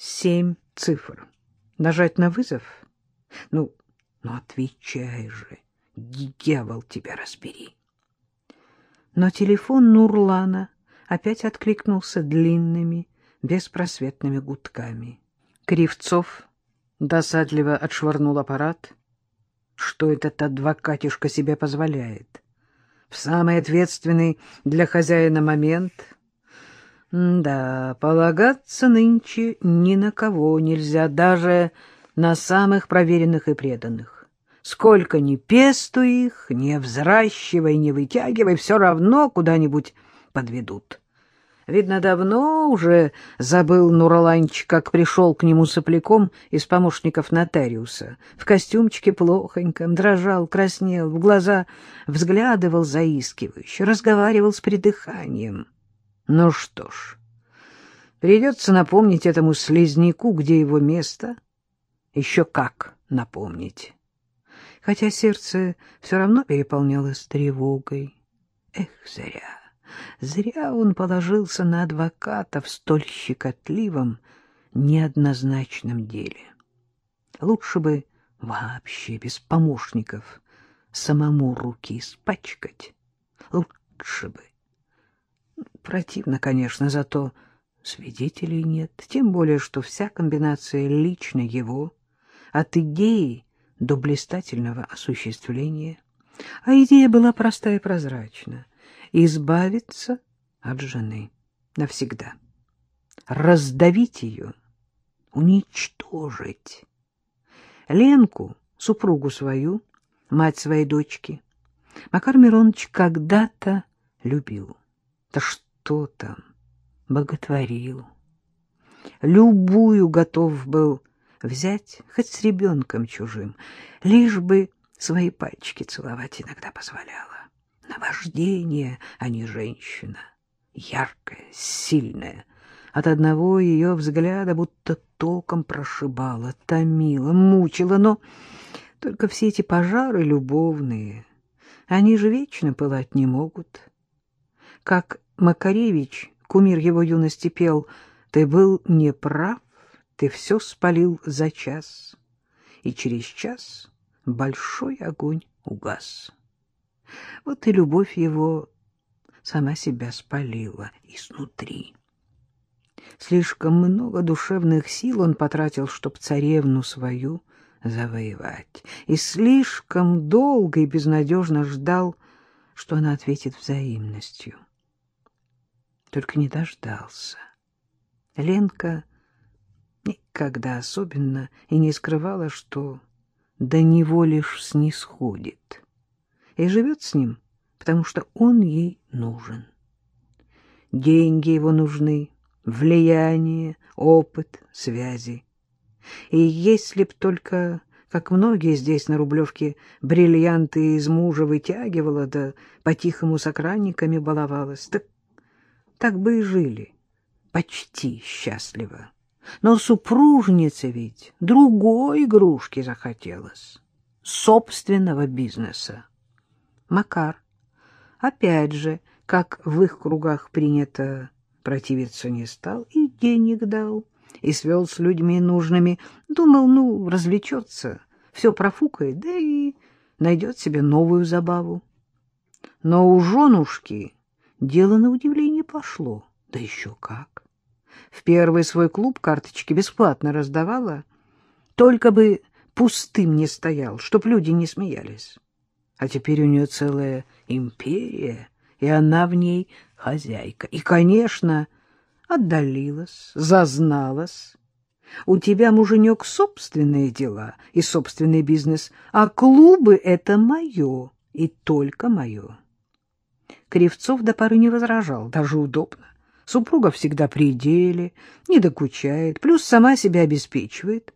Семь цифр. Нажать на вызов? Ну, ну отвечай же, дьявол тебя разбери. Но телефон Нурлана опять откликнулся длинными, беспросветными гудками. Кривцов досадливо отшвырнул аппарат. Что этот адвокатишка себе позволяет? В самый ответственный для хозяина момент — да, полагаться нынче ни на кого нельзя, даже на самых проверенных и преданных. Сколько ни пестуй их, не взращивай, не вытягивай, все равно куда-нибудь подведут. Видно, давно уже забыл Нураланч, как пришел к нему сопляком из помощников нотариуса. В костюмчике плохоньком, дрожал, краснел, в глаза взглядывал заискивающе, разговаривал с придыханием. Ну что ж, придется напомнить этому слизняку, где его место. Еще как напомнить. Хотя сердце все равно переполнялось тревогой. Эх, зря, зря он положился на адвоката в столь щекотливом, неоднозначном деле. Лучше бы вообще без помощников самому руки испачкать. Лучше бы. Противно, конечно, зато свидетелей нет, тем более, что вся комбинация лично его, от идеи до блистательного осуществления. А идея была простая и прозрачна — избавиться от жены навсегда, раздавить ее, уничтожить. Ленку, супругу свою, мать своей дочки, Макар Миронович когда-то любил. Да что там, боготворил. Любую готов был взять, хоть с ребенком чужим, лишь бы свои пальчики целовать иногда позволяла. Наваждение, а не женщина. Яркая, сильная. От одного ее взгляда будто током прошибала, томила, мучила, но только все эти пожары любовные, они же вечно пылать не могут как Макаревич, кумир его юности, пел «Ты был неправ, ты все спалил за час, и через час большой огонь угас». Вот и любовь его сама себя спалила изнутри. Слишком много душевных сил он потратил, чтоб царевну свою завоевать, и слишком долго и безнадежно ждал, что она ответит взаимностью только не дождался. Ленка никогда особенно и не скрывала, что до него лишь снисходит, и живет с ним, потому что он ей нужен. Деньги его нужны, влияние, опыт, связи. И если б только, как многие здесь на Рублевке, бриллианты из мужа вытягивала, да по-тихому с охранниками баловалась, так так бы и жили, почти счастливо. Но супружнице ведь другой игрушки захотелось, собственного бизнеса. Макар, опять же, как в их кругах принято, противиться не стал и денег дал, и свел с людьми нужными. Думал, ну, развлечется, все профукает, да и найдет себе новую забаву. Но у женушки Дело на удивление пошло. Да еще как. В первый свой клуб карточки бесплатно раздавала. Только бы пустым не стоял, чтоб люди не смеялись. А теперь у нее целая империя, и она в ней хозяйка. И, конечно, отдалилась, зазналась. У тебя, муженек, собственные дела и собственный бизнес, а клубы — это мое и только мое. Кривцов до поры не возражал, даже удобно. Супруга всегда при деле, не докучает, плюс сама себя обеспечивает.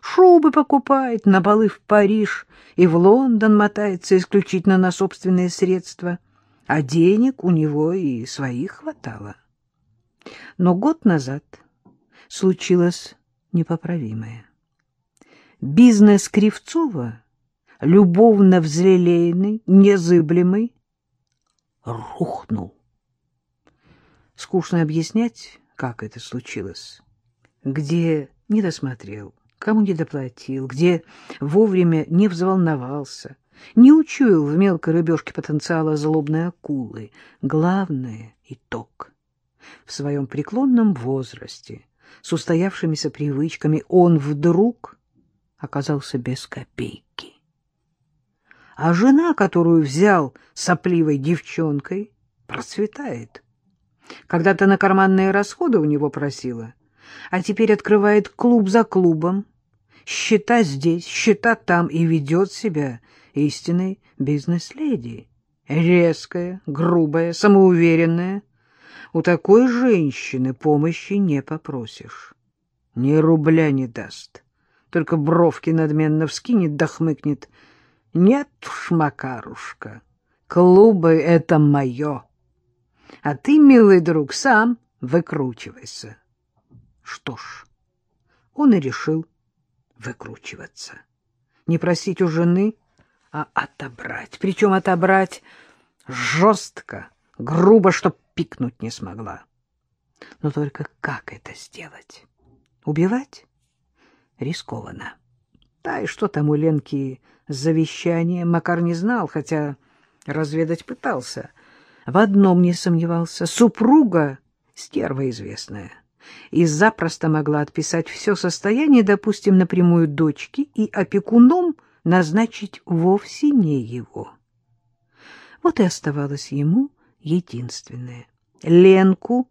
Шубы покупает, на балы в Париж и в Лондон мотается исключительно на собственные средства, а денег у него и своих хватало. Но год назад случилось непоправимое. Бизнес Кривцова, любовно взлелеянный, незыблемый, рухнул. Скучно объяснять, как это случилось. где не досмотрел, кому не доплатил, где вовремя не взволновался, не учуял в мелкой рыбешке потенциала злобной акулы. Главное — итог. В своем преклонном возрасте, с устоявшимися привычками, он вдруг оказался без копейки. А жена, которую взял сопливой девчонкой, процветает. Когда-то на карманные расходы у него просила, а теперь открывает клуб за клубом, счета здесь, счета там и ведет себя истинной бизнес-леди. Резкая, грубая, самоуверенная. У такой женщины помощи не попросишь. Ни рубля не даст. Только бровки надменно вскинет да. Нет уж, Макарушка, клубы — это мое. А ты, милый друг, сам выкручивайся. Что ж, он и решил выкручиваться. Не просить у жены, а отобрать. Причем отобрать жестко, грубо, чтоб пикнуть не смогла. Но только как это сделать? Убивать? Рискованно. Да и что там у Ленки с завещанием, Макар не знал, хотя разведать пытался. В одном не сомневался — супруга стерва известная — и запросто могла отписать все состояние, допустим, напрямую дочке, и опекуном назначить вовсе не его. Вот и оставалось ему единственное — Ленку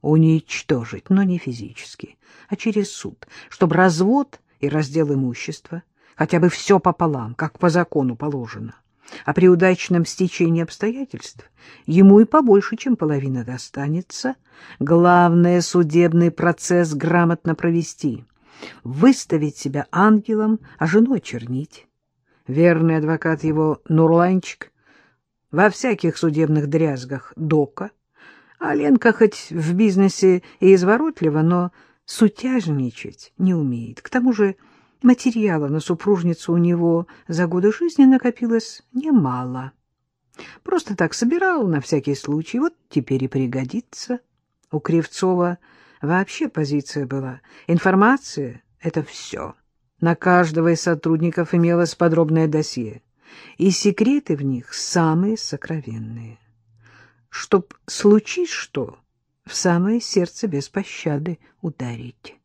уничтожить, но не физически, а через суд, чтобы развод и раздел имущества, хотя бы все пополам, как по закону положено. А при удачном стечении обстоятельств ему и побольше, чем половина достанется. Главное — судебный процесс грамотно провести, выставить себя ангелом, а жену очернить. Верный адвокат его Нурланчик во всяких судебных дрязгах дока, а Ленка хоть в бизнесе и изворотлива, но сутяжничать не умеет. К тому же Материала на супружницу у него за годы жизни накопилось немало. Просто так собирал на всякий случай, вот теперь и пригодится. У Кривцова вообще позиция была. Информация — это все. На каждого из сотрудников имелось подробное досье, и секреты в них самые сокровенные. Чтоб случись что, в самое сердце без пощады ударить.